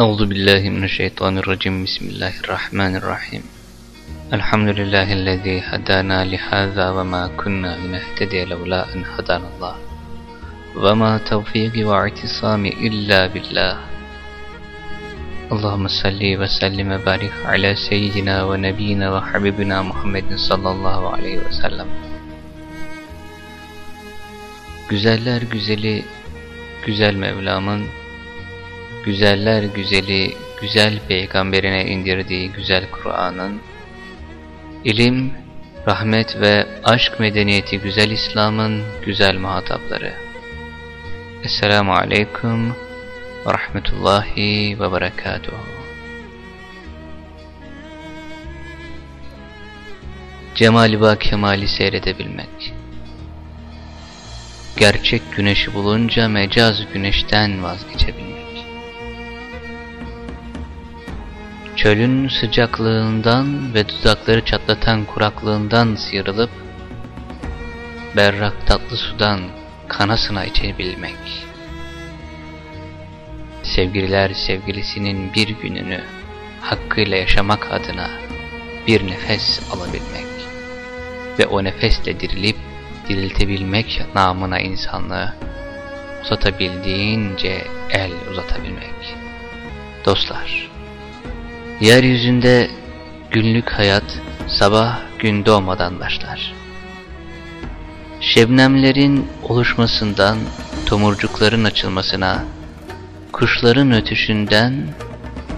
أعوذ بالله من الشيطان الرجيم بسم الله الرحمن الرحيم الحمد لله الذي هدانا لهذا وما كنا لنهتدي لولا أن هدانا الله وما توفيقي واعتصامي إلا بالله اللهم صل وسلم وبارك على سيدنا ونبينا وحبيبنا محمد صلى الله عليه وسلم Güzeller güzeli güzel Mevlam'ın güzeller güzeli güzel peygamberine indirdiği güzel Kur'an'ın ilim, rahmet ve aşk medeniyeti güzel İslam'ın güzel muhatapları. Esselamu Aleyküm ve Rahmetullahi ve Berekatuhu. Cemali ve kemali seyredebilmek. Gerçek güneşi bulunca mecaz güneşten vazgeçebilmek. Çölün sıcaklığından ve dudakları çatlatan kuraklığından sıyrılıp berrak tatlı sudan kanasına içebilmek. Sevgililer sevgilisinin bir gününü hakkıyla yaşamak adına bir nefes alabilmek ve o nefesle dirilip diriltebilmek namına insanlığı uzatabildiğince el uzatabilmek. Dostlar, yeryüzünde günlük hayat sabah gün doğmadan başlar. Şebnemlerin oluşmasından, tomurcukların açılmasına, kuşların ötüşünden,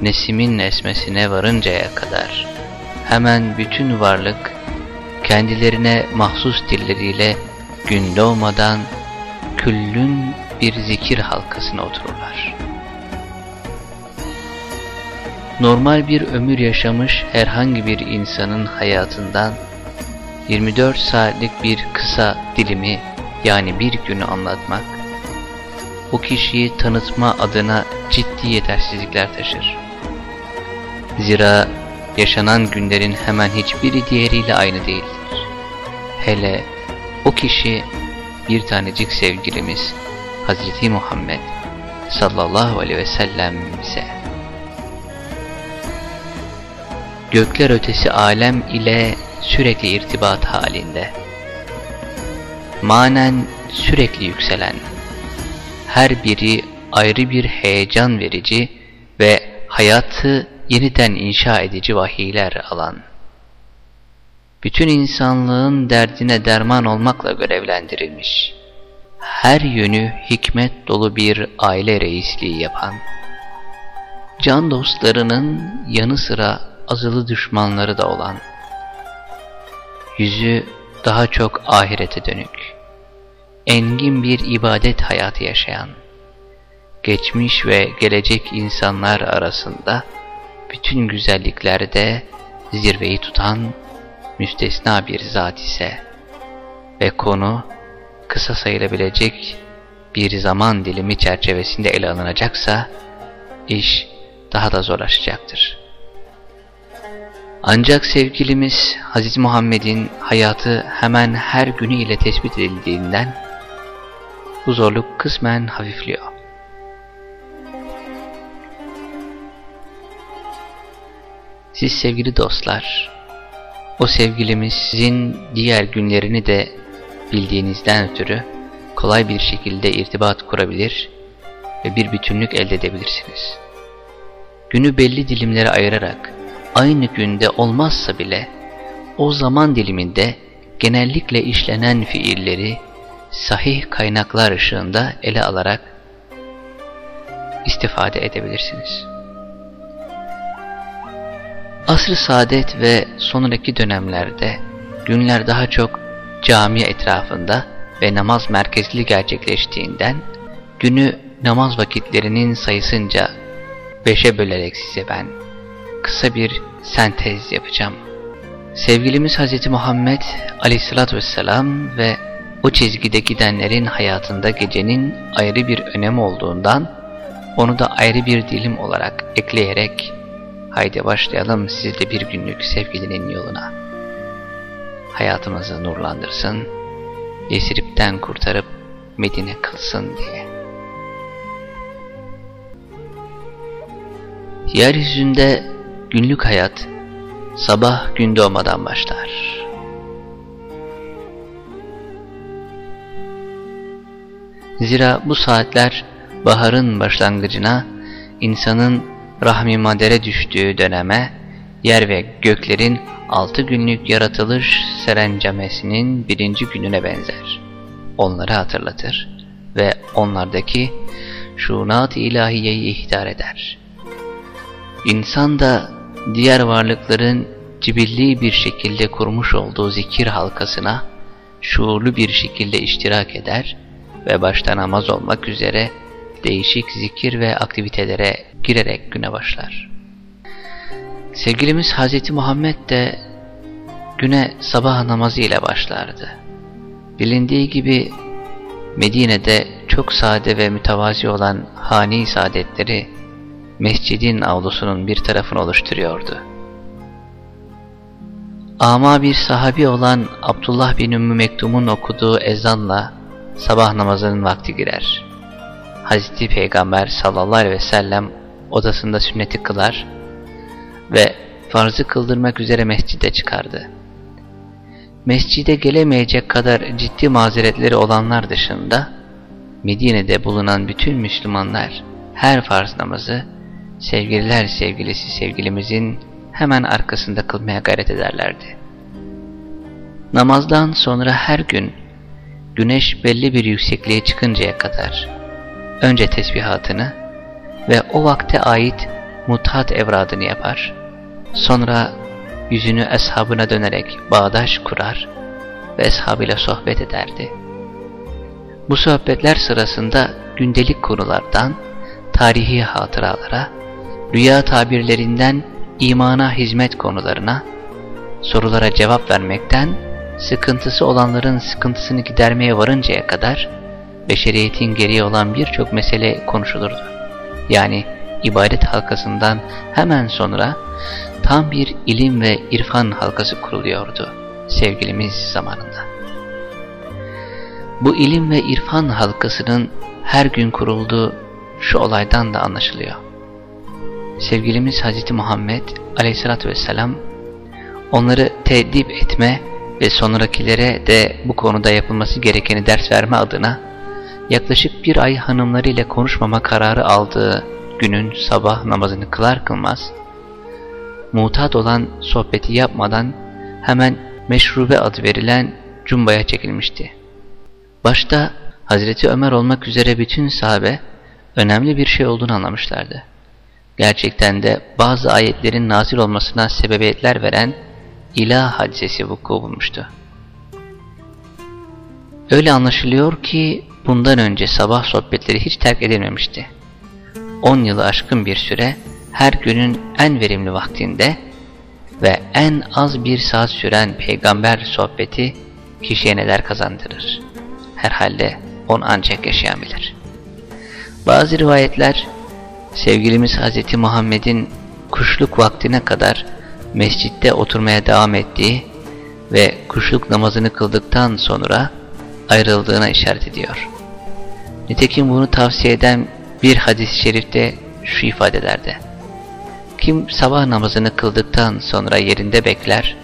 nesimin esmesine varıncaya kadar hemen bütün varlık kendilerine mahsus dilleriyle gün doğmadan küllün bir zikir halkasına otururlar. Normal bir ömür yaşamış herhangi bir insanın hayatından 24 saatlik bir kısa dilimi yani bir günü anlatmak, o kişiyi tanıtma adına ciddi yetersizlikler taşır. Zira yaşanan günlerin hemen hiçbiri diğeriyle aynı değildir. Hele o kişi bir tanecik sevgilimiz Hazreti Muhammed sallallahu aleyhi ve sellem ise gökler ötesi alem ile sürekli irtibat halinde. Manen sürekli yükselen. Her biri ayrı bir heyecan verici ve hayatı yeniden inşa edici vahiyler alan, bütün insanlığın derdine derman olmakla görevlendirilmiş, her yönü hikmet dolu bir aile reisliği yapan, can dostlarının yanı sıra azılı düşmanları da olan, yüzü daha çok ahirete dönük, engin bir ibadet hayatı yaşayan, geçmiş ve gelecek insanlar arasında, bütün güzelliklerde zirveyi tutan müstesna bir zat ise ve konu kısa sayılabilecek bir zaman dilimi çerçevesinde ele alınacaksa iş daha da zorlaşacaktır. Ancak sevgilimiz Hz. Muhammed'in hayatı hemen her günü ile tespit edildiğinden bu zorluk kısmen hafifliyor. Siz sevgili dostlar, o sevgilimizin diğer günlerini de bildiğinizden ötürü kolay bir şekilde irtibat kurabilir ve bir bütünlük elde edebilirsiniz. Günü belli dilimlere ayırarak aynı günde olmazsa bile o zaman diliminde genellikle işlenen fiilleri sahih kaynaklar ışığında ele alarak istifade edebilirsiniz. Asr-ı saadet ve sonraki dönemlerde günler daha çok cami etrafında ve namaz merkezli gerçekleştiğinden günü namaz vakitlerinin sayısınca beşe bölerek size ben kısa bir sentez yapacağım. Sevgilimiz Hz. Muhammed aleyhissalatü vesselam ve o çizgide gidenlerin hayatında gecenin ayrı bir önemi olduğundan onu da ayrı bir dilim olarak ekleyerek Haydi başlayalım sizle bir günlük sevgilinin yoluna. Hayatımızı nurlandırsın, Yesrib'den kurtarıp Medine kılsın diye. Yeryüzünde günlük hayat sabah gün doğmadan başlar. Zira bu saatler baharın başlangıcına, insanın rahmi madere düştüğü döneme, yer ve göklerin altı günlük yaratılış serencamesinin birinci gününe benzer. Onları hatırlatır ve onlardaki şunat-ı ilahiyeyi ihtar eder. İnsan da diğer varlıkların cibilli bir şekilde kurmuş olduğu zikir halkasına şuurlu bir şekilde iştirak eder ve başta namaz olmak üzere değişik zikir ve aktivitelere girerek güne başlar. Sevgilimiz Hz. Muhammed de güne sabah namazı ile başlardı. Bilindiği gibi Medine'de çok sade ve mütevazi olan hani saadetleri mescidin avlusunun bir tarafını oluşturuyordu. Ama bir sahabi olan Abdullah bin Ümmü Mektum'un okuduğu ezanla sabah namazının vakti girer. Hazreti Peygamber sallallahu aleyhi ve sellem odasında sünneti kılar ve farzı kıldırmak üzere mescide çıkardı. Mescide gelemeyecek kadar ciddi mazeretleri olanlar dışında Medine'de bulunan bütün Müslümanlar her farz namazı sevgililer sevgilisi sevgilimizin hemen arkasında kılmaya gayret ederlerdi. Namazdan sonra her gün güneş belli bir yüksekliğe çıkıncaya kadar önce tesbihatını ve o vakte ait mutat evradını yapar. Sonra yüzünü eshabına dönerek bağdaş kurar ve eshabıyla sohbet ederdi. Bu sohbetler sırasında gündelik konulardan tarihi hatıralara, rüya tabirlerinden imana hizmet konularına, sorulara cevap vermekten sıkıntısı olanların sıkıntısını gidermeye varıncaya kadar beşeriyetin geriye olan birçok mesele konuşulurdu. Yani ibadet halkasından hemen sonra tam bir ilim ve irfan halkası kuruluyordu sevgilimiz zamanında. Bu ilim ve irfan halkasının her gün kurulduğu şu olaydan da anlaşılıyor. Sevgilimiz Hz. Muhammed aleyhissalatü vesselam onları tedip etme ve sonrakilere de bu konuda yapılması gerekeni ders verme adına yaklaşık bir ay hanımlarıyla konuşmama kararı aldığı günün sabah namazını kılar kılmaz, mutat olan sohbeti yapmadan hemen meşrube adı verilen cumbaya çekilmişti. Başta Hazreti Ömer olmak üzere bütün sahabe önemli bir şey olduğunu anlamışlardı. Gerçekten de bazı ayetlerin nazil olmasına sebebiyetler veren ilah hadisesi vuku bulmuştu. Öyle anlaşılıyor ki bundan önce sabah sohbetleri hiç terk edilmemişti. 10 yılı aşkın bir süre her günün en verimli vaktinde ve en az bir saat süren peygamber sohbeti kişiye neler kazandırır. Herhalde on ancak yaşayan bilir. Bazı rivayetler sevgilimiz Hz. Muhammed'in kuşluk vaktine kadar mescitte oturmaya devam ettiği ve kuşluk namazını kıldıktan sonra ayrıldığına işaret ediyor. Nitekim bunu tavsiye eden bir hadis-i şerifte şu ifadelerde. Kim sabah namazını kıldıktan sonra yerinde bekler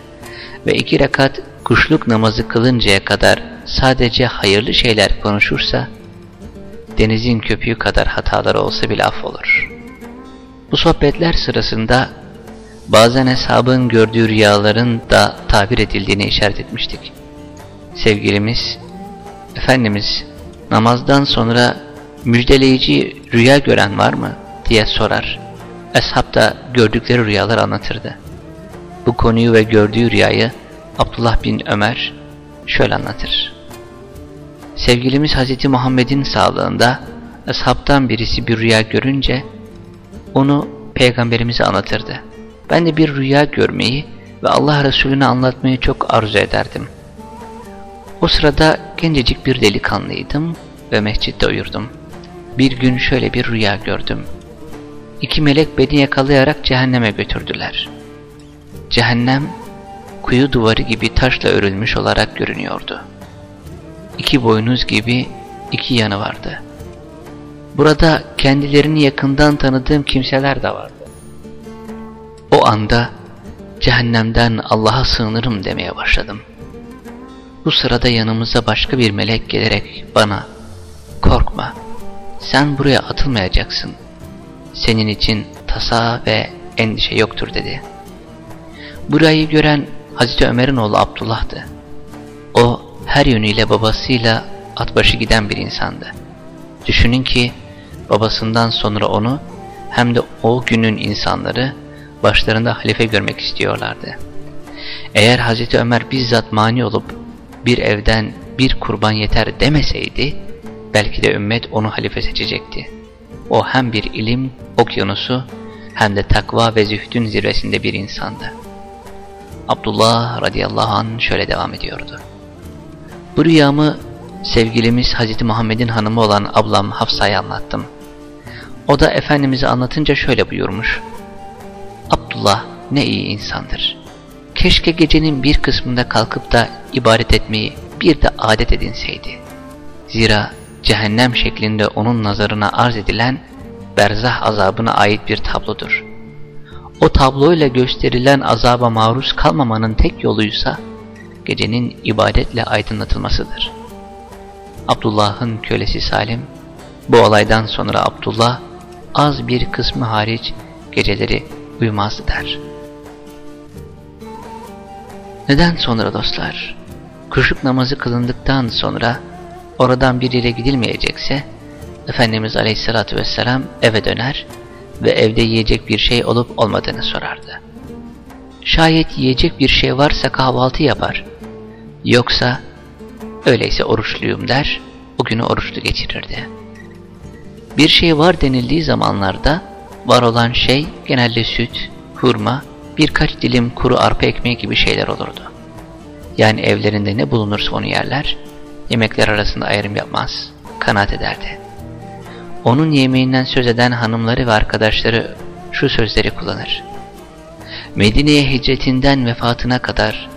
ve iki rekat kuşluk namazı kılıncaya kadar sadece hayırlı şeyler konuşursa, denizin köpüğü kadar hataları olsa bile affolur. Bu sohbetler sırasında bazen hesabın gördüğü rüyaların da tabir edildiğini işaret etmiştik. Sevgilimiz, Efendimiz namazdan sonra müjdeleyici rüya gören var mı diye sorar. Eshab da gördükleri rüyalar anlatırdı. Bu konuyu ve gördüğü rüyayı Abdullah bin Ömer şöyle anlatır. Sevgilimiz Hz. Muhammed'in sağlığında ashabtan birisi bir rüya görünce onu peygamberimize anlatırdı. Ben de bir rüya görmeyi ve Allah Resulüne anlatmayı çok arzu ederdim. O sırada gencecik bir delikanlıydım ve mescitte uyurdum. Bir gün şöyle bir rüya gördüm. İki melek beni yakalayarak cehenneme götürdüler. Cehennem kuyu duvarı gibi taşla örülmüş olarak görünüyordu. İki boynuz gibi iki yanı vardı. Burada kendilerini yakından tanıdığım kimseler de vardı. O anda cehennemden Allah'a sığınırım demeye başladım. Bu sırada yanımıza başka bir melek gelerek bana korkma sen buraya atılmayacaksın. Senin için tasa ve endişe yoktur dedi. Burayı gören Hazreti Ömer'in oğlu Abdullah'tı. Her yönüyle babasıyla atbaşı giden bir insandı. Düşünün ki babasından sonra onu hem de o günün insanları başlarında halife görmek istiyorlardı. Eğer Hazreti Ömer bizzat mani olup bir evden bir kurban yeter demeseydi, belki de ümmet onu halife seçecekti. O hem bir ilim okyanusu hem de takva ve zühdün zirvesinde bir insandı. Abdullah radıyallahu anh şöyle devam ediyordu. Bu rüyamı sevgilimiz Hazreti Muhammed'in hanımı olan ablam Hafsa'ya anlattım. O da Efendimiz'i anlatınca şöyle buyurmuş. Abdullah ne iyi insandır. Keşke gecenin bir kısmında kalkıp da ibadet etmeyi bir de adet edinseydi. Zira cehennem şeklinde onun nazarına arz edilen berzah azabına ait bir tablodur. O tabloyla gösterilen azaba maruz kalmamanın tek yoluysa gecenin ibadetle aydınlatılmasıdır. Abdullah'ın kölesi Salim, bu olaydan sonra Abdullah az bir kısmı hariç geceleri uyumazdı der. Neden sonra dostlar? Kuşluk namazı kılındıktan sonra oradan bir yere gidilmeyecekse Efendimiz Aleyhisselatü Vesselam eve döner ve evde yiyecek bir şey olup olmadığını sorardı. Şayet yiyecek bir şey varsa kahvaltı yapar. Yoksa öyleyse oruçluyum der, o günü oruçlu geçirirdi. Bir şey var denildiği zamanlarda var olan şey genelde süt, hurma, birkaç dilim kuru arpa ekmeği gibi şeyler olurdu. Yani evlerinde ne bulunursa onu yerler, yemekler arasında ayrım yapmaz, kanaat ederdi. Onun yemeğinden söz eden hanımları ve arkadaşları şu sözleri kullanır. Medine'ye hicretinden vefatına kadar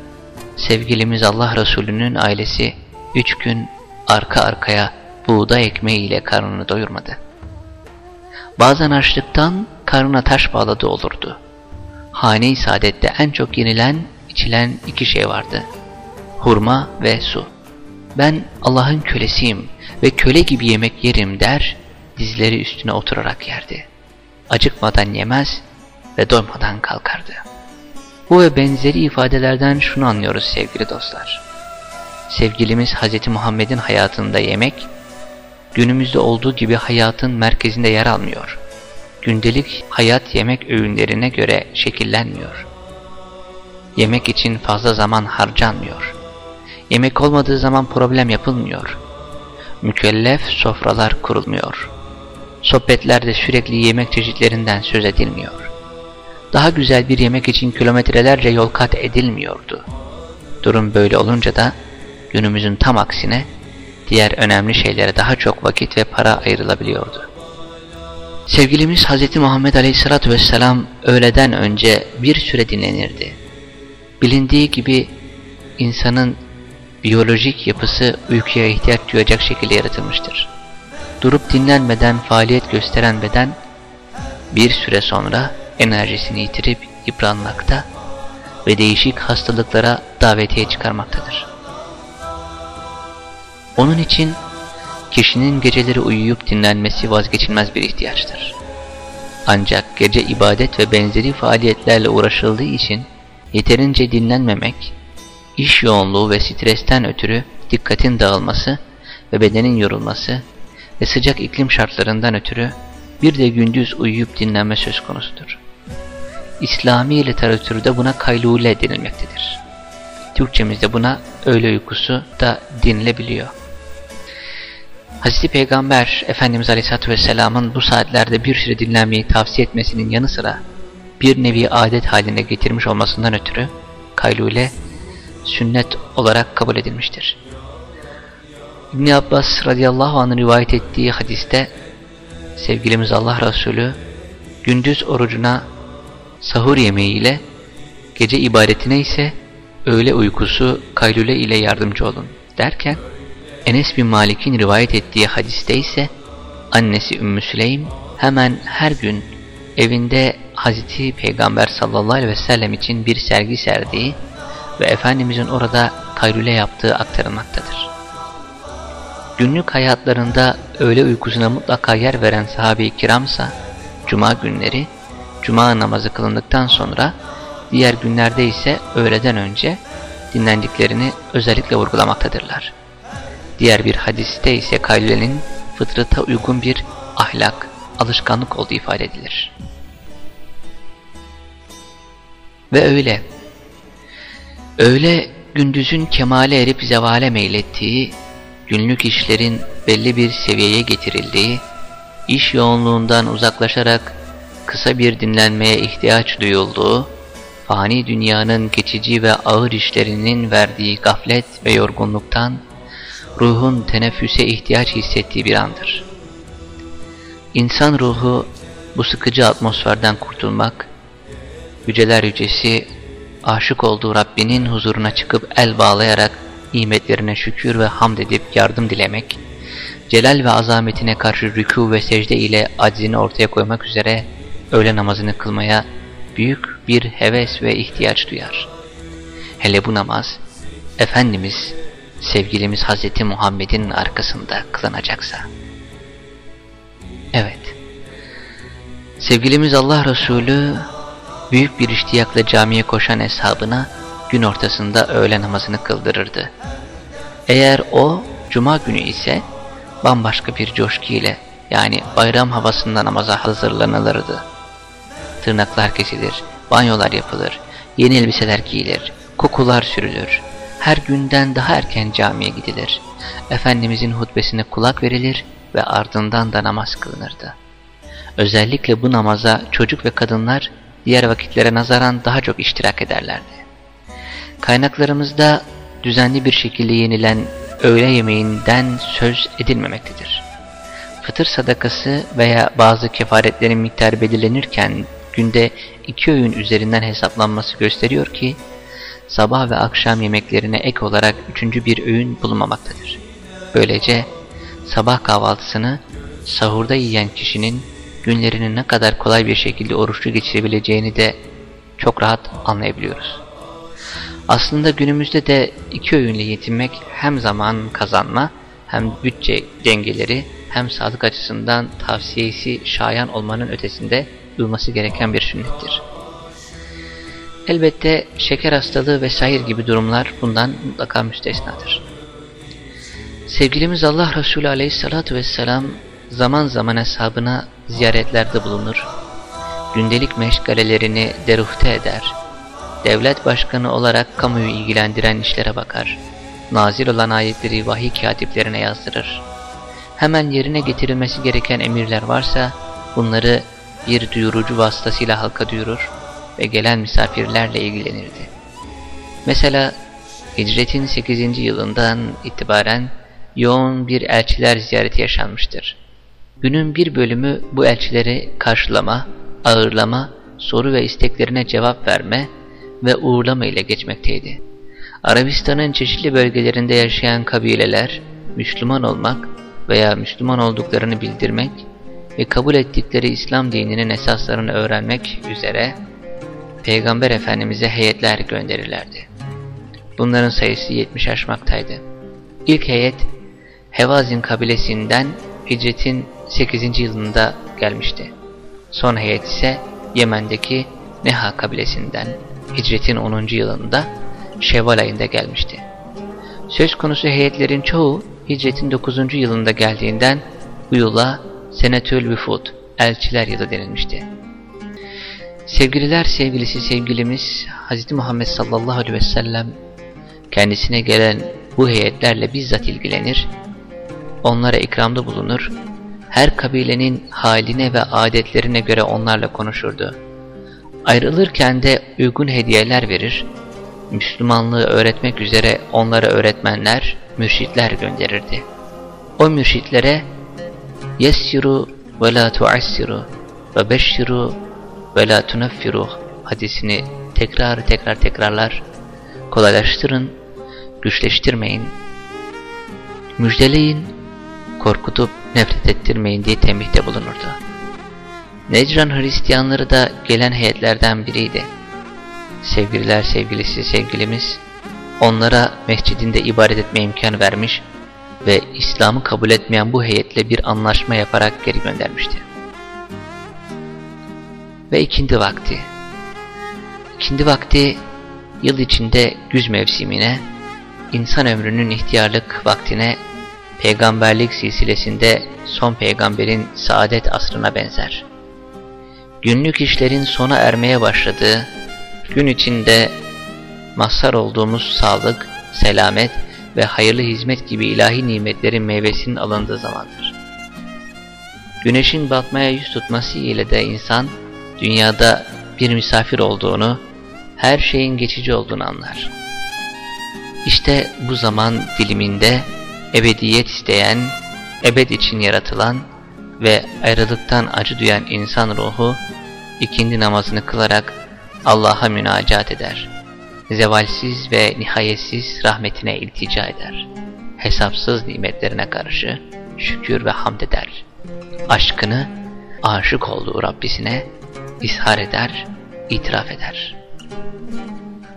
sevgilimiz Allah Resulü'nün ailesi üç gün arka arkaya buğday ekmeği ile karnını doyurmadı. Bazen açlıktan karnına taş bağladı olurdu. Hane-i saadette en çok yenilen, içilen iki şey vardı. Hurma ve su. Ben Allah'ın kölesiyim ve köle gibi yemek yerim der, dizleri üstüne oturarak yerdi. Acıkmadan yemez ve doymadan kalkardı. Bu ve benzeri ifadelerden şunu anlıyoruz sevgili dostlar. Sevgilimiz Hz. Muhammed'in hayatında yemek, günümüzde olduğu gibi hayatın merkezinde yer almıyor. Gündelik hayat yemek öğünlerine göre şekillenmiyor. Yemek için fazla zaman harcanmıyor. Yemek olmadığı zaman problem yapılmıyor. Mükellef sofralar kurulmuyor. Sohbetlerde sürekli yemek çeşitlerinden söz edilmiyor. Daha güzel bir yemek için kilometrelerce yol kat edilmiyordu. Durum böyle olunca da günümüzün tam aksine diğer önemli şeylere daha çok vakit ve para ayrılabiliyordu. Sevgilimiz Hz. Muhammed Aleyhisselatü Vesselam öğleden önce bir süre dinlenirdi. Bilindiği gibi insanın biyolojik yapısı uykuya ihtiyaç duyacak şekilde yaratılmıştır. Durup dinlenmeden faaliyet gösteren beden bir süre sonra enerjisini yitirip yıpranmakta ve değişik hastalıklara davetiye çıkarmaktadır. Onun için kişinin geceleri uyuyup dinlenmesi vazgeçilmez bir ihtiyaçtır. Ancak gece ibadet ve benzeri faaliyetlerle uğraşıldığı için yeterince dinlenmemek, iş yoğunluğu ve stresten ötürü dikkatin dağılması ve bedenin yorulması ve sıcak iklim şartlarından ötürü bir de gündüz uyuyup dinlenme söz konusudur. İslami literatürde buna kaylule denilmektedir. Türkçemizde buna öğle uykusu da denilebiliyor. Hazreti Peygamber Efendimiz Aleyhisselatü Vesselam'ın bu saatlerde bir süre dinlenmeyi tavsiye etmesinin yanı sıra bir nevi adet haline getirmiş olmasından ötürü kaylule sünnet olarak kabul edilmiştir. İbn Abbas radıyallahu anh'ın rivayet ettiği hadiste sevgilimiz Allah Resulü gündüz orucuna sahur yemeği ile gece ibadetine ise öğle uykusu kaylule ile yardımcı olun derken Enes bin Malik'in rivayet ettiği hadiste ise annesi Ümmü Süleym hemen her gün evinde Hazreti Peygamber sallallahu aleyhi ve sellem için bir sergi serdiği ve Efendimizin orada kayrule yaptığı aktarılmaktadır. Günlük hayatlarında öğle uykusuna mutlaka yer veren sahabe-i kiramsa, cuma günleri, cuma namazı kılındıktan sonra, diğer günlerde ise öğleden önce dinlendiklerini özellikle vurgulamaktadırlar. Diğer bir hadiste ise kaylulenin fıtrata uygun bir ahlak, alışkanlık olduğu ifade edilir. Ve öyle, öyle gündüzün kemale erip zevale meylettiği, günlük işlerin belli bir seviyeye getirildiği, iş yoğunluğundan uzaklaşarak kısa bir dinlenmeye ihtiyaç duyulduğu, fani dünyanın geçici ve ağır işlerinin verdiği gaflet ve yorgunluktan, ruhun teneffüse ihtiyaç hissettiği bir andır. İnsan ruhu bu sıkıcı atmosferden kurtulmak, yüceler yücesi aşık olduğu Rabbinin huzuruna çıkıp el bağlayarak nimetlerine şükür ve hamd edip yardım dilemek, celal ve azametine karşı rükû ve secde ile aczini ortaya koymak üzere öğle namazını kılmaya büyük bir heves ve ihtiyaç duyar. Hele bu namaz, Efendimiz, sevgilimiz Hz. Muhammed'in arkasında kılınacaksa. Evet, sevgilimiz Allah Resulü büyük bir iştiyakla camiye koşan eshabına gün ortasında öğle namazını kıldırırdı. Eğer o cuma günü ise bambaşka bir coşku ile yani bayram havasında namaza hazırlanılırdı. Tırnaklar kesilir, banyolar yapılır, yeni elbiseler giyilir, kokular sürülür. Her günden daha erken camiye gidilir. Efendimizin hutbesine kulak verilir ve ardından da namaz kılınırdı. Özellikle bu namaza çocuk ve kadınlar diğer vakitlere nazaran daha çok iştirak ederlerdi. Kaynaklarımızda düzenli bir şekilde yenilen öğle yemeğinden söz edilmemektedir. Fıtır sadakası veya bazı kefaretlerin miktarı belirlenirken günde iki öğün üzerinden hesaplanması gösteriyor ki sabah ve akşam yemeklerine ek olarak üçüncü bir öğün bulunmamaktadır. Böylece sabah kahvaltısını sahurda yiyen kişinin günlerini ne kadar kolay bir şekilde oruçlu geçirebileceğini de çok rahat anlayabiliyoruz. Aslında günümüzde de iki öğünle yetinmek hem zaman kazanma hem bütçe dengeleri hem sağlık açısından tavsiyesi şayan olmanın ötesinde duyması gereken bir sünnettir. Elbette şeker hastalığı vesaire gibi durumlar bundan mutlaka müstesnadır. Sevgilimiz Allah Resulü aleyhissalatu vesselam zaman zaman hesabına ziyaretlerde bulunur, gündelik meşgalelerini deruhte eder, devlet başkanı olarak kamuyu ilgilendiren işlere bakar, nazil olan ayetleri vahiy katiplerine yazdırır. Hemen yerine getirilmesi gereken emirler varsa bunları bir duyurucu vasıtasıyla halka duyurur ve gelen misafirlerle ilgilenirdi. Mesela hicretin 8. yılından itibaren yoğun bir elçiler ziyareti yaşanmıştır. Günün bir bölümü bu elçileri karşılama, ağırlama, soru ve isteklerine cevap verme ve uğurlama ile geçmekteydi. Arabistan'ın çeşitli bölgelerinde yaşayan kabileler, Müslüman olmak veya Müslüman olduklarını bildirmek ve kabul ettikleri İslam dininin esaslarını öğrenmek üzere Peygamber Efendimiz'e heyetler gönderirlerdi. Bunların sayısı 70 aşmaktaydı. İlk heyet Hevazin kabilesinden hicretin 8. yılında gelmişti. Son heyet ise Yemen'deki Neha kabilesinden hicretin 10. yılında Şevval ayında gelmişti. Söz konusu heyetlerin çoğu hicretin 9. yılında geldiğinden bu yıla Senetül Vüfud, elçiler yılı denilmişti. Sevgililer sevgilisi sevgilimiz Hz. Muhammed sallallahu aleyhi ve sellem kendisine gelen bu heyetlerle bizzat ilgilenir, onlara ikramda bulunur, her kabilenin haline ve adetlerine göre onlarla konuşurdu. Ayrılırken de uygun hediyeler verir, Müslümanlığı öğretmek üzere onlara öğretmenler, mürşitler gönderirdi. O mürşitlere yessiru ve la tuassiru ve beşşiru ve la tunaffiru hadisini tekrar tekrar tekrarlar. Kolaylaştırın, güçleştirmeyin. Müjdeleyin, korkutup nefret ettirmeyin diye tembihte bulunurdu. Necran Hristiyanları da gelen heyetlerden biriydi. Sevgililer sevgilisi sevgilimiz onlara mescidinde ibadet etme imkan vermiş ve İslam'ı kabul etmeyen bu heyetle bir anlaşma yaparak geri göndermişti. Ve ikindi vakti. İkindi vakti yıl içinde güz mevsimine, insan ömrünün ihtiyarlık vaktine, peygamberlik silsilesinde son peygamberin saadet asrına benzer. Günlük işlerin sona ermeye başladığı, gün içinde mazhar olduğumuz sağlık, selamet ve hayırlı hizmet gibi ilahi nimetlerin meyvesinin alındığı zamandır. Güneşin batmaya yüz tutması ile de insan, dünyada bir misafir olduğunu, her şeyin geçici olduğunu anlar. İşte bu zaman diliminde ebediyet isteyen, ebed için yaratılan ve ayrılıktan acı duyan insan ruhu, ikindi namazını kılarak Allah'a münacat eder. Zevalsiz ve nihayetsiz rahmetine iltica eder. Hesapsız nimetlerine karşı şükür ve hamd eder. Aşkını aşık olduğu Rabbisine ishar eder, itiraf eder.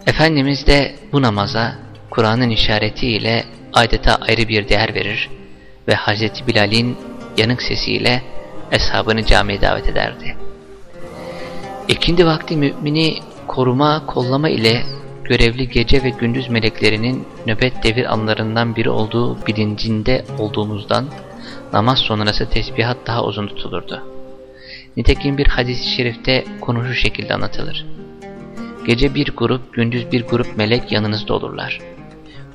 Efendimiz de bu namaza Kur'an'ın işaretiyle adeta ayrı bir değer verir ve Hz. Bilal'in yanık sesiyle eshabını camiye davet ederdi. İkindi vakti mümini koruma, kollama ile görevli gece ve gündüz meleklerinin nöbet devir anlarından biri olduğu bilincinde olduğumuzdan namaz sonrası tesbihat daha uzun tutulurdu. Nitekim bir hadis-i şerifte konu şu şekilde anlatılır. Gece bir grup, gündüz bir grup melek yanınızda olurlar.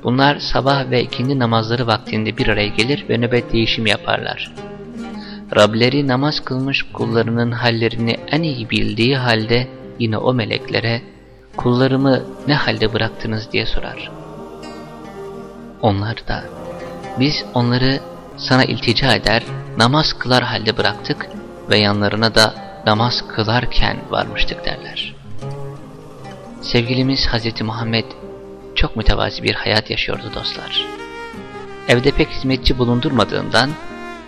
Bunlar sabah ve ikindi namazları vaktinde bir araya gelir ve nöbet değişimi yaparlar. Rableri namaz kılmış kullarının hallerini en iyi bildiği halde yine o meleklere kullarımı ne halde bıraktınız diye sorar. Onlar da biz onları sana iltica eder, namaz kılar halde bıraktık ve yanlarına da namaz kılarken varmıştık derler. Sevgilimiz Hz. Muhammed çok mütevazi bir hayat yaşıyordu dostlar. Evde pek hizmetçi bulundurmadığından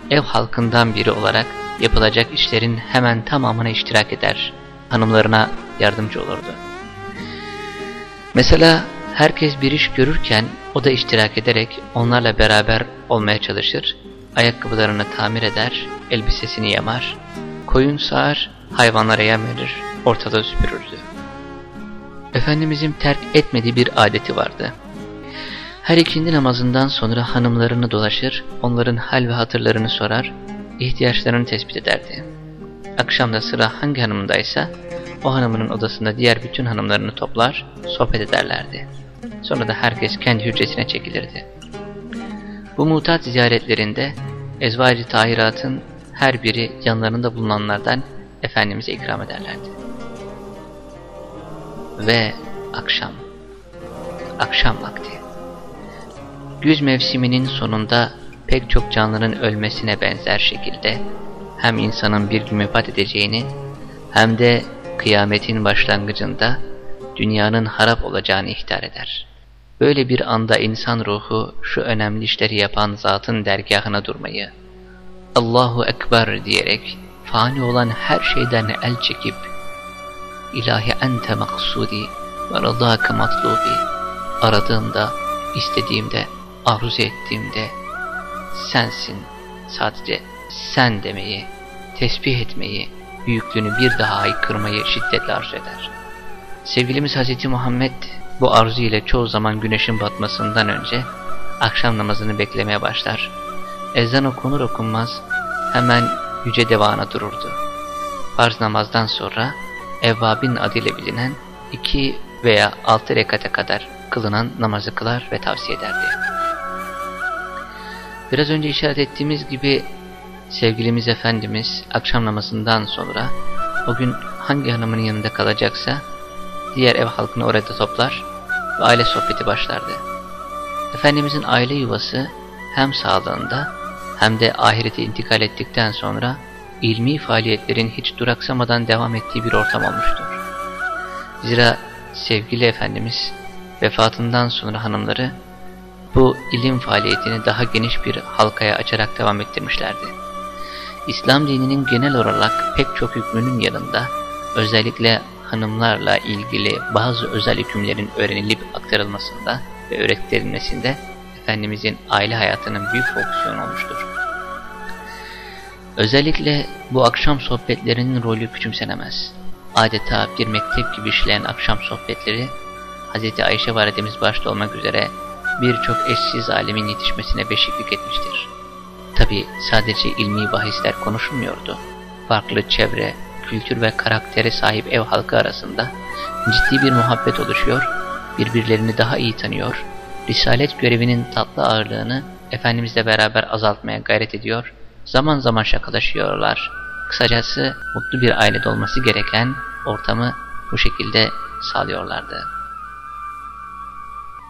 ev halkından biri olarak yapılacak işlerin hemen tamamına iştirak eder, hanımlarına yardımcı olurdu. Mesela herkes bir iş görürken o da iştirak ederek onlarla beraber olmaya çalışır, ayakkabılarını tamir eder, elbisesini yamar, koyun sağar, hayvanlara yem verir, ortada süpürürdü. Efendimizin terk etmediği bir adeti vardı. Her ikindi namazından sonra hanımlarını dolaşır, onların hal ve hatırlarını sorar, ihtiyaçlarını tespit ederdi. Akşamda sıra hangi hanımındaysa o hanımının odasında diğer bütün hanımlarını toplar, sohbet ederlerdi. Sonra da herkes kendi hücresine çekilirdi. Bu mutat ziyaretlerinde ezvacı tahiratın her biri yanlarında bulunanlardan Efendimiz'e ikram ederlerdi. Ve akşam, akşam vakti. Güz mevsiminin sonunda pek çok canlının ölmesine benzer şekilde hem insanın bir gün vefat edeceğini hem de kıyametin başlangıcında dünyanın harap olacağını ihtar eder. Böyle bir anda insan ruhu şu önemli işleri yapan zatın dergahına durmayı, Allahu Ekber diyerek fani olan her şeyden el çekip ilahi ente maksudi ve rıdâke matlubi aradığımda, istediğimde, arzu ettiğimde sensin sadece sen demeyi, tesbih etmeyi, büyüklüğünü bir daha haykırmayı şiddetle arzu eder. Sevgilimiz Hz. Muhammed bu arzu ile çoğu zaman güneşin batmasından önce akşam namazını beklemeye başlar. Ezan okunur okunmaz hemen yüce devana dururdu. Farz namazdan sonra evvabin adıyla bilinen iki veya altı rekate kadar kılınan namazı kılar ve tavsiye ederdi. Biraz önce işaret ettiğimiz gibi sevgilimiz Efendimiz akşam namazından sonra o gün hangi hanımın yanında kalacaksa diğer ev halkını orada toplar ve aile sohbeti başlardı. Efendimizin aile yuvası hem sağlığında hem de ahirete intikal ettikten sonra ilmi faaliyetlerin hiç duraksamadan devam ettiği bir ortam olmuştur. Zira sevgili Efendimiz vefatından sonra hanımları bu ilim faaliyetini daha geniş bir halkaya açarak devam ettirmişlerdi. İslam dininin genel olarak pek çok hükmünün yanında özellikle hanımlarla ilgili bazı özel hükümlerin öğrenilip aktarılmasında ve öğretilerilmesinde Efendimizin aile hayatının büyük fonksiyonu olmuştur. Özellikle bu akşam sohbetlerinin rolü küçümsenemez. Adeta bir mektep gibi işleyen akşam sohbetleri Hz. Ayşe validemiz başta olmak üzere birçok eşsiz alemin yetişmesine beşiklik etmiştir. Tabi sadece ilmi bahisler konuşulmuyordu. Farklı çevre, kültür ve karaktere sahip ev halkı arasında ciddi bir muhabbet oluşuyor, birbirlerini daha iyi tanıyor, risalet görevinin tatlı ağırlığını Efendimizle beraber azaltmaya gayret ediyor, zaman zaman şakalaşıyorlar. Kısacası mutlu bir ailede olması gereken ortamı bu şekilde sağlıyorlardı.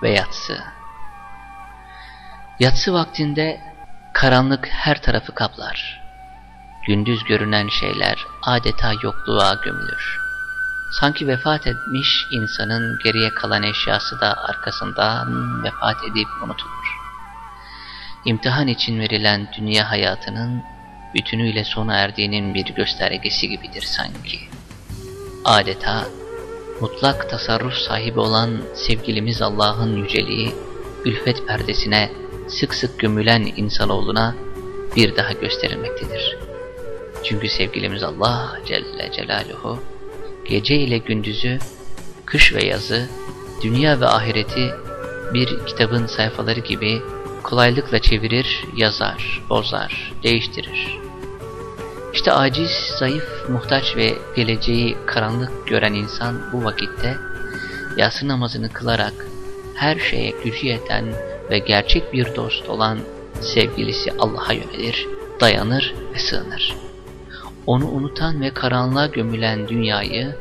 Ve yatsı. Yatsı vaktinde karanlık her tarafı kaplar. Gündüz görünen şeyler adeta yokluğa gömülür. Sanki vefat etmiş insanın geriye kalan eşyası da arkasından vefat edip unutulur. İmtihan için verilen dünya hayatının bütünüyle sona erdiğinin bir göstergesi gibidir sanki. Adeta mutlak tasarruf sahibi olan sevgilimiz Allah'ın yüceliği, ülfet perdesine sık sık gömülen insanoğluna bir daha gösterilmektedir. Çünkü sevgilimiz Allah Celle Celaluhu, gece ile gündüzü, kış ve yazı, dünya ve ahireti bir kitabın sayfaları gibi kolaylıkla çevirir, yazar, bozar, değiştirir. İşte aciz, zayıf, muhtaç ve geleceği karanlık gören insan bu vakitte yatsı namazını kılarak her şeye gücü yeten ve gerçek bir dost olan sevgilisi Allah'a yönelir, dayanır ve sığınır. Onu unutan ve karanlığa gömülen dünyayı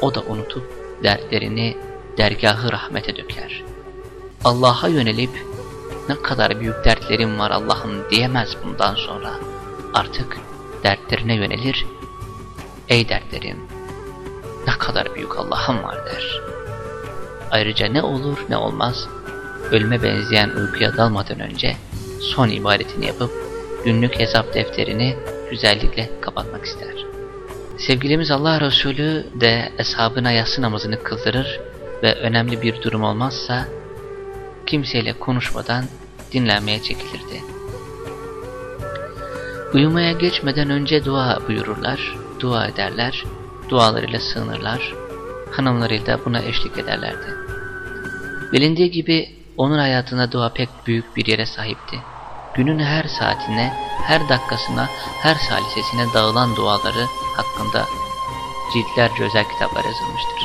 o da unutup dertlerini dergahı rahmete döker. Allah'a yönelip ne kadar büyük dertlerim var Allah'ım diyemez bundan sonra. Artık dertlerine yönelir. Ey dertlerim ne kadar büyük Allah'ım var der. Ayrıca ne olur ne olmaz ölüme benzeyen uykuya dalmadan önce son ibadetini yapıp günlük hesap defterini güzellikle kapatmak ister. Sevgilimiz Allah Resulü de eshabına yatsı namazını kıldırır ve önemli bir durum olmazsa kimseyle konuşmadan dinlenmeye çekilirdi. Uyumaya geçmeden önce dua buyururlar, dua ederler, dualarıyla sığınırlar, hanımlarıyla buna eşlik ederlerdi. Bilindiği gibi onun hayatında dua pek büyük bir yere sahipti. Günün her saatine, her dakikasına, her salisesine dağılan duaları hakkında ciltlerce özel kitaplar yazılmıştır.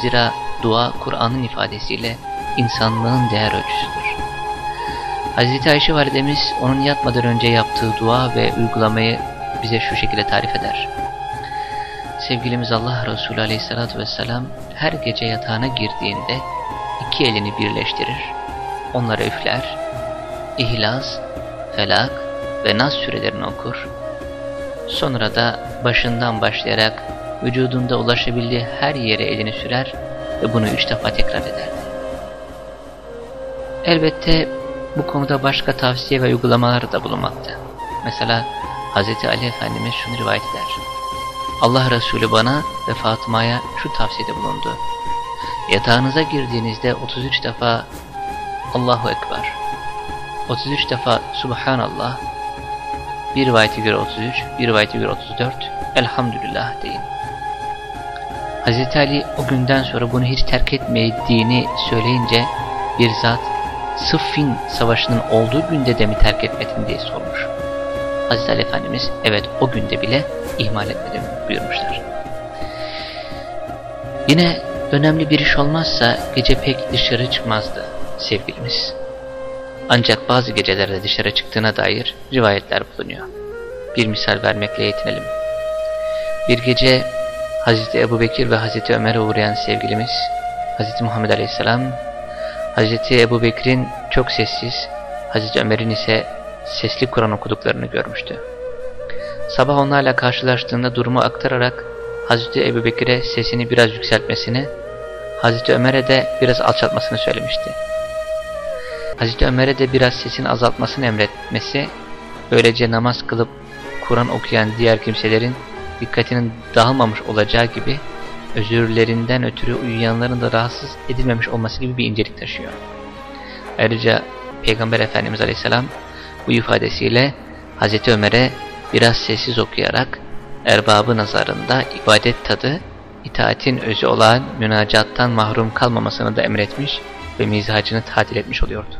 Zira dua Kur'an'ın ifadesiyle insanlığın değer ölçüsüdür. Hz. Ayşe validemiz onun yatmadan önce yaptığı dua ve uygulamayı bize şu şekilde tarif eder. Sevgilimiz Allah Resulü aleyhissalatü vesselam her gece yatağına girdiğinde iki elini birleştirir, onlara üfler, İhlas, Felak ve Nas sürelerini okur. Sonra da başından başlayarak vücudunda ulaşabildiği her yere elini sürer ve bunu üç defa tekrar ederdi. Elbette bu konuda başka tavsiye ve uygulamalar da bulunmakta. Mesela Hz. Ali Efendimiz şunu rivayet eder. Allah Resulü bana ve Fatıma'ya şu tavsiyede bulundu. Yatağınıza girdiğinizde 33 defa Allahu Ekber, 33 defa Subhanallah, bir rivayete göre 33, bir rivayete göre 34, Elhamdülillah deyin. Hz. Ali o günden sonra bunu hiç terk etmediğini söyleyince bir zat Sıffin savaşının olduğu günde de mi terk etmedin diye sormuş. Aziz Ali Efendimiz evet o günde bile ihmal etmedim buyurmuşlar. Yine önemli bir iş olmazsa gece pek dışarı çıkmazdı sevgilimiz. Ancak bazı gecelerde dışarı çıktığına dair rivayetler bulunuyor. Bir misal vermekle yetinelim. Bir gece Hazreti Ebu Bekir ve Hazreti Ömer'e uğrayan sevgilimiz Hazreti Muhammed Aleyhisselam Hazreti Ebu Bekir'in çok sessiz, Hazreti Ömer'in ise sesli Kur'an okuduklarını görmüştü. Sabah onlarla karşılaştığında durumu aktararak Hazreti Ebu Bekir'e sesini biraz yükseltmesini, Hazreti Ömer'e de biraz alçaltmasını söylemişti. Hazreti Ömer'e de biraz sesini azaltmasını emretmesi, böylece namaz kılıp Kur'an okuyan diğer kimselerin dikkatinin dağılmamış olacağı gibi özürlerinden ötürü uyuyanların da rahatsız edilmemiş olması gibi bir incelik taşıyor. Ayrıca Peygamber Efendimiz Aleyhisselam bu ifadesiyle Hazreti Ömer'e biraz sessiz okuyarak erbabı nazarında ibadet tadı, itaatin özü olan münacattan mahrum kalmamasını da emretmiş ve mizacını tatil etmiş oluyordu.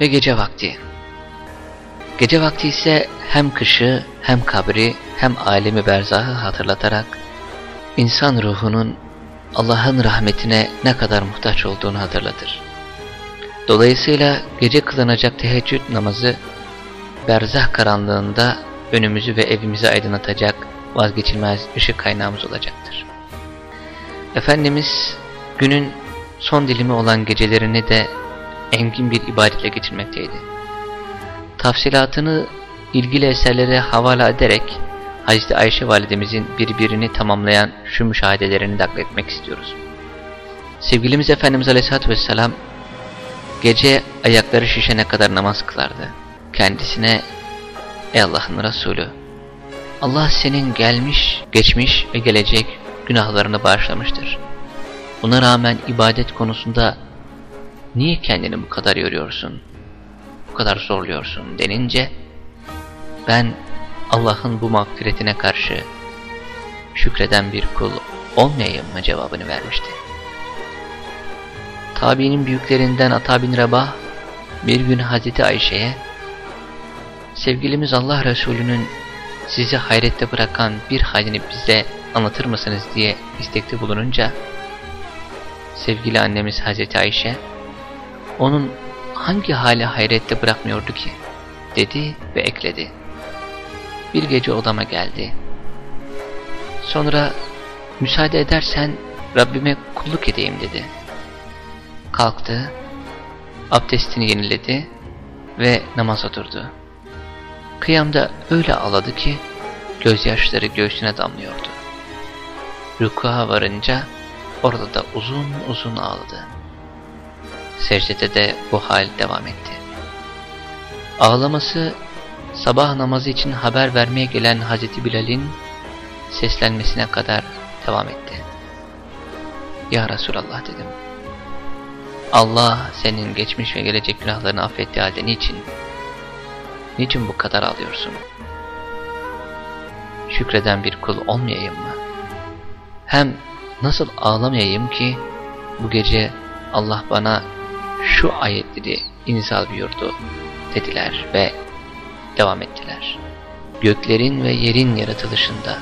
Ve gece vakti. Gece vakti ise hem kışı hem kabri hem alemi berzahı hatırlatarak insan ruhunun Allah'ın rahmetine ne kadar muhtaç olduğunu hatırlatır. Dolayısıyla gece kılınacak teheccüd namazı berzah karanlığında önümüzü ve evimizi aydınlatacak vazgeçilmez ışık kaynağımız olacaktır. Efendimiz günün son dilimi olan gecelerini de engin bir ibadetle geçirmekteydi. Tafsilatını ilgili eserlere havale ederek Hazreti Ayşe validemizin birbirini tamamlayan şu müşahedelerini nakletmek istiyoruz. Sevgilimiz Efendimiz Aleyhisselatü Vesselam gece ayakları şişene kadar namaz kılardı. Kendisine Ey Allah'ın Resulü Allah senin gelmiş, geçmiş ve gelecek günahlarını bağışlamıştır. Buna rağmen ibadet konusunda niye kendini bu kadar yoruyorsun, bu kadar zorluyorsun denince ben Allah'ın bu mağfiretine karşı şükreden bir kul olmayayım mı cevabını vermişti. Tabiinin büyüklerinden Ata bin Rabah bir gün Hazreti Ayşe'ye sevgilimiz Allah Resulü'nün sizi hayrette bırakan bir halini bize anlatır mısınız diye istekte bulununca sevgili annemiz Hazreti Ayşe onun hangi hali hayrette bırakmıyordu ki dedi ve ekledi. Bir gece odama geldi. Sonra müsaade edersen Rabbime kulluk edeyim dedi. Kalktı, abdestini yeniledi ve namaza durdu. Kıyamda öyle ağladı ki gözyaşları göğsüne damlıyordu. Rükuha varınca orada da uzun uzun ağladı. Secdede de bu hal devam etti. Ağlaması sabah namazı için haber vermeye gelen Hazreti Bilal'in seslenmesine kadar devam etti. Ya Resulallah dedim. Allah senin geçmiş ve gelecek günahlarını affettiği halde niçin? Niçin bu kadar ağlıyorsun? Şükreden bir kul olmayayım mı? Hem nasıl ağlamayayım ki bu gece Allah bana şu ayetleri inzal buyurdu dediler ve devam ettiler. Göklerin ve yerin yaratılışında,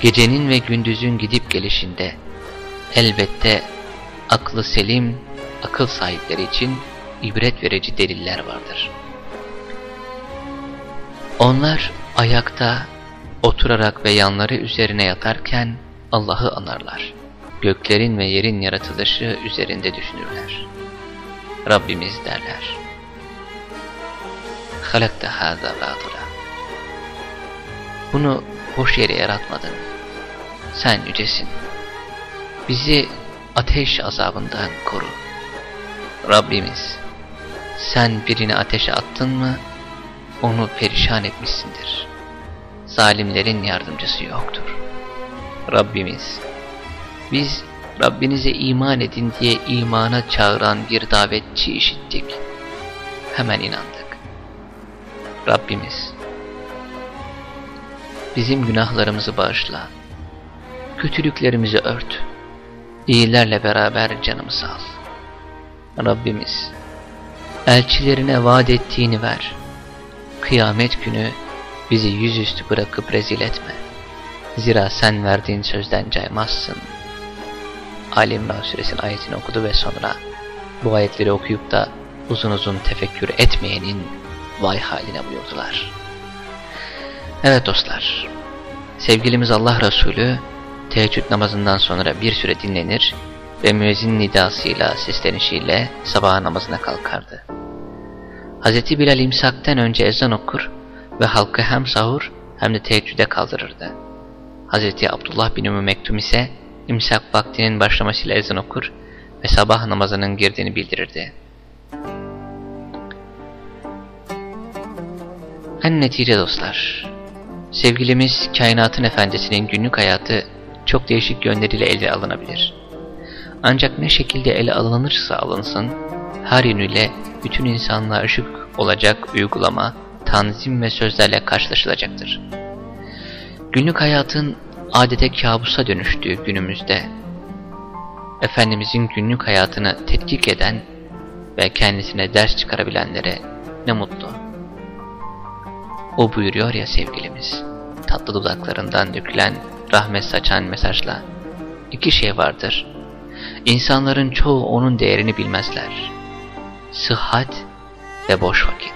gecenin ve gündüzün gidip gelişinde, elbette aklı selim, akıl sahipleri için ibret verici deliller vardır. Onlar ayakta, oturarak ve yanları üzerine yatarken Allah'ı anarlar. Göklerin ve yerin yaratılışı üzerinde düşünürler. Rabbimiz derler. Halakta hâzâ vâdura. Bunu boş yere yaratmadın. Sen yücesin. Bizi ateş azabından koru. Rabbimiz, sen birini ateşe attın mı, onu perişan etmişsindir. Zalimlerin yardımcısı yoktur. Rabbimiz, biz Rabbinize iman edin diye imana çağıran bir davetçi işittik. Hemen inandık. Rabbimiz, bizim günahlarımızı bağışla, kötülüklerimizi ört, iyilerle beraber canımızı al. Rabbimiz, elçilerine vaat ettiğini ver, kıyamet günü bizi yüzüstü bırakıp rezil etme. Zira sen verdiğin sözden caymazsın. Ali İmran suresinin ayetini okudu ve sonra bu ayetleri okuyup da uzun uzun tefekkür etmeyenin vay haline buyurdular. Evet dostlar, sevgilimiz Allah Resulü teheccüd namazından sonra bir süre dinlenir ve müezzin nidasıyla, seslenişiyle sabah namazına kalkardı. Hz. Bilal imsakten önce ezan okur ve halkı hem sahur hem de teheccüde kaldırırdı. Hz. Abdullah bin Ümmü Mektum ise imsak vaktinin başlamasıyla ezan okur ve sabah namazının girdiğini bildirirdi. En netice dostlar, sevgilimiz kainatın efendisinin günlük hayatı çok değişik yönleriyle ele alınabilir. Ancak ne şekilde ele alınırsa alınsın, her yönüyle bütün insanlığa ışık olacak uygulama, tanzim ve sözlerle karşılaşılacaktır. Günlük hayatın adete kabusa dönüştüğü günümüzde, Efendimizin günlük hayatını tetkik eden ve kendisine ders çıkarabilenlere ne mutlu. O buyuruyor ya sevgilimiz, tatlı dudaklarından dökülen rahmet saçan mesajla, iki şey vardır, İnsanların çoğu onun değerini bilmezler. Sıhhat ve boş vakit.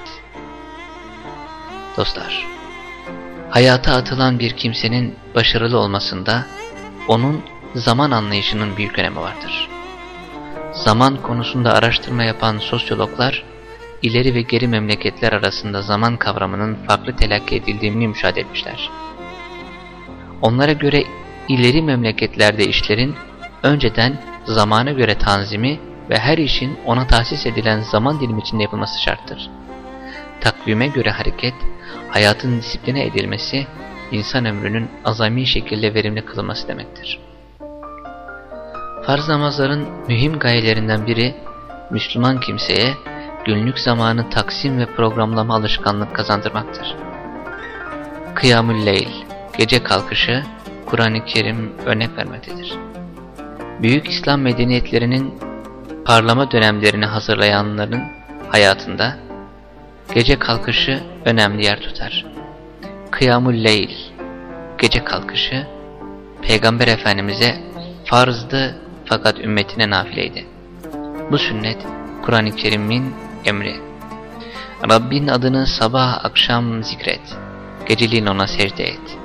Dostlar, hayata atılan bir kimsenin başarılı olmasında onun zaman anlayışının büyük önemi vardır. Zaman konusunda araştırma yapan sosyologlar, ileri ve geri memleketler arasında zaman kavramının farklı telakki edildiğini müşahede etmişler. Onlara göre ileri memleketlerde işlerin önceden zamana göre tanzimi ve her işin ona tahsis edilen zaman dilimi içinde yapılması şarttır. Takvime göre hareket, hayatın disipline edilmesi, insan ömrünün azami şekilde verimli kılınması demektir. Farz namazların mühim gayelerinden biri, Müslüman kimseye günlük zamanı taksim ve programlama alışkanlık kazandırmaktır. Kıyamül Leyl, gece kalkışı, Kur'an-ı Kerim örnek vermektedir. Büyük İslam medeniyetlerinin parlama dönemlerini hazırlayanların hayatında gece kalkışı önemli yer tutar. Kıyamul Leyl, gece kalkışı, Peygamber Efendimiz'e farzdı fakat ümmetine nafileydi. Bu sünnet Kur'an-ı Kerim'in emri. Rabbin adını sabah akşam zikret, geceliğin ona secde et.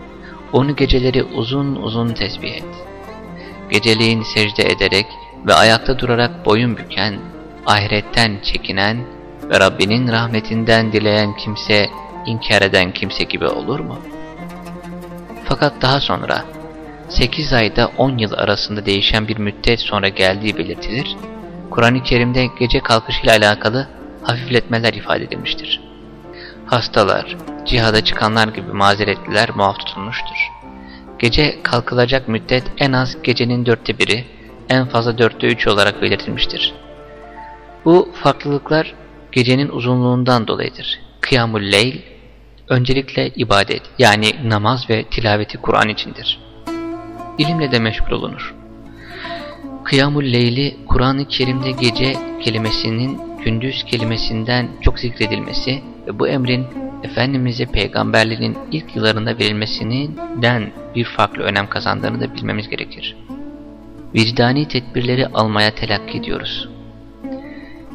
Onu geceleri uzun uzun tesbih et. Geceliğin secde ederek ve ayakta durarak boyun büken, ahiretten çekinen ve Rabbinin rahmetinden dileyen kimse, inkar eden kimse gibi olur mu? Fakat daha sonra 8 ayda 10 yıl arasında değişen bir müddet sonra geldiği belirtilir. Kur'an-ı Kerim'de gece kalkışıyla alakalı hafifletmeler ifade edilmiştir. Hastalar, cihada çıkanlar gibi mazeretliler muaf tutulmuştur. Gece kalkılacak müddet en az gecenin dörtte biri, en fazla dörtte üç olarak belirtilmiştir. Bu farklılıklar gecenin uzunluğundan dolayıdır. Kıyamul Leyl, öncelikle ibadet yani namaz ve tilaveti Kur'an içindir. İlimle de meşgul olunur. Kıyamul Leyli, Kur'an-ı Kerim'de gece kelimesinin gündüz kelimesinden çok zikredilmesi ve bu emrin Efendimiz'e peygamberliğinin ilk yıllarında verilmesinden bir farklı önem kazandığını da bilmemiz gerekir. Vicdani tedbirleri almaya telakki ediyoruz.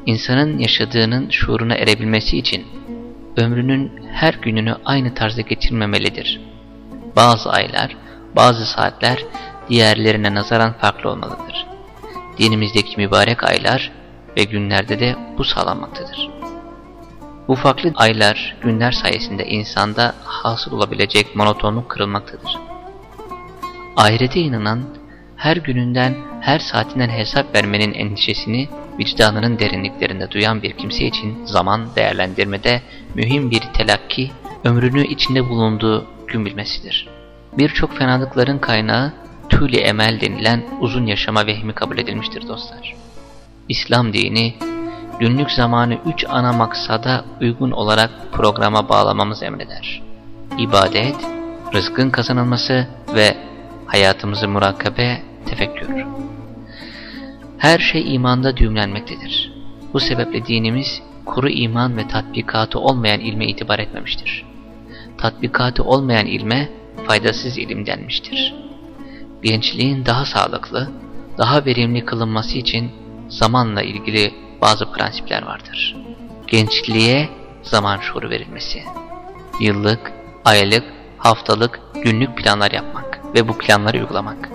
İnsanın yaşadığının şuuruna erebilmesi için ömrünün her gününü aynı tarzda geçirmemelidir. Bazı aylar, bazı saatler diğerlerine nazaran farklı olmalıdır. Dinimizdeki mübarek aylar ve günlerde de bu sağlanmaktadır. Bu farklı aylar, günler sayesinde insanda hasıl olabilecek monotonluk kırılmaktadır. Ahirete inanan, her gününden, her saatinden hesap vermenin endişesini vicdanının derinliklerinde duyan bir kimse için zaman değerlendirmede mühim bir telakki, ömrünü içinde bulunduğu gün bilmesidir. Birçok fenalıkların kaynağı tüli emel denilen uzun yaşama vehmi kabul edilmiştir dostlar. İslam dini günlük zamanı üç ana maksada uygun olarak programa bağlamamız emreder. İbadet, rızkın kazanılması ve hayatımızı murakabe, tefekkür. Her şey imanda düğümlenmektedir. Bu sebeple dinimiz kuru iman ve tatbikatı olmayan ilme itibar etmemiştir. Tatbikatı olmayan ilme faydasız ilim denmiştir. Gençliğin daha sağlıklı, daha verimli kılınması için zamanla ilgili bazı prensipler vardır. Gençliğe zaman şuuru verilmesi. Yıllık, aylık, haftalık, günlük planlar yapmak ve bu planları uygulamak.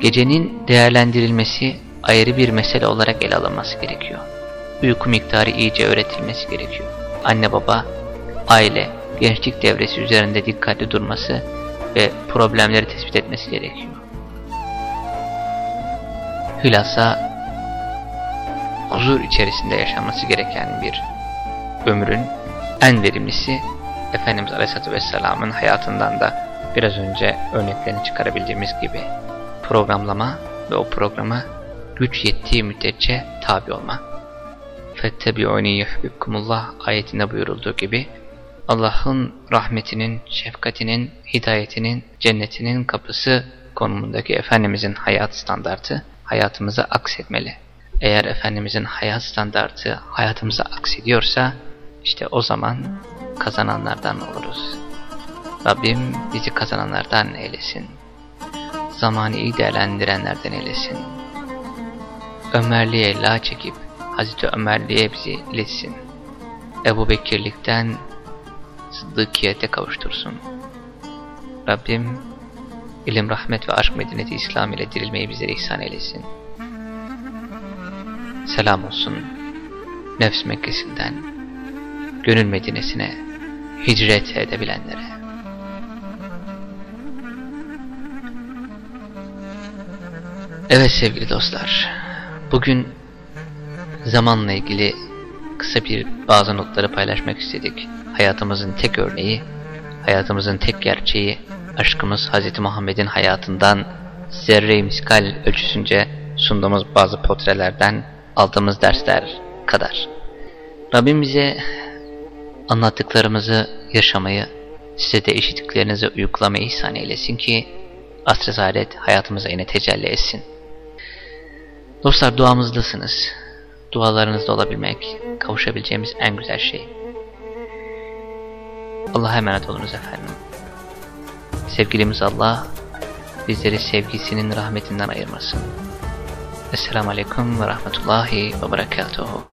Gecenin değerlendirilmesi ayrı bir mesele olarak ele alınması gerekiyor. Uyku miktarı iyice öğretilmesi gerekiyor. Anne baba, aile, gençlik devresi üzerinde dikkatli durması ve problemleri tespit etmesi gerekiyor. Hülasa huzur içerisinde yaşanması gereken bir ömrün en verimlisi Efendimiz Aleyhisselatü Vesselam'ın hayatından da biraz önce örneklerini çıkarabildiğimiz gibi programlama ve o programa güç yettiği müddetçe tabi olma. فَاتَّبِعُونِي يُحْبِبْكُمُ اللّٰهِ ayetinde buyurulduğu gibi Allah'ın rahmetinin, şefkatinin, hidayetinin, cennetinin kapısı konumundaki Efendimizin hayat standartı hayatımıza aksetmeli. Eğer Efendimizin hayat standartı hayatımıza aksediyorsa işte o zaman kazananlardan oluruz. Rabbim bizi kazananlardan eylesin. Zamanı iyi değerlendirenlerden eylesin. Ömerliğe la çekip Hazreti Ömerliğe bizi iletsin. Ebu Bekirlikten Sıddıkiyete kavuştursun. Rabbim ilim, rahmet ve aşk medeniyeti İslam ile dirilmeyi bize ihsan eylesin. Selam olsun nefs Mekkesi'nden gönül Medine'sine hicret edebilenlere. Evet sevgili dostlar, bugün zamanla ilgili kısa bir bazı notları paylaşmak istedik. Hayatımızın tek örneği, hayatımızın tek gerçeği, aşkımız Hz. Muhammed'in hayatından zerre-i miskal ölçüsünce sunduğumuz bazı potrelerden aldığımız dersler kadar. Rabbim bize anlattıklarımızı yaşamayı, size de işittiklerinizi uygulamayı ihsan eylesin ki asr-ı hayatımıza yine tecelli etsin. Dostlar duamızdasınız. Dualarınızda olabilmek, kavuşabileceğimiz en güzel şey. Allah'a emanet olunuz efendim. Sevgilimiz Allah, bizleri sevgisinin rahmetinden ayırmasın. Esselamu Aleyküm ve Rahmetullahi ve Berekatuhu.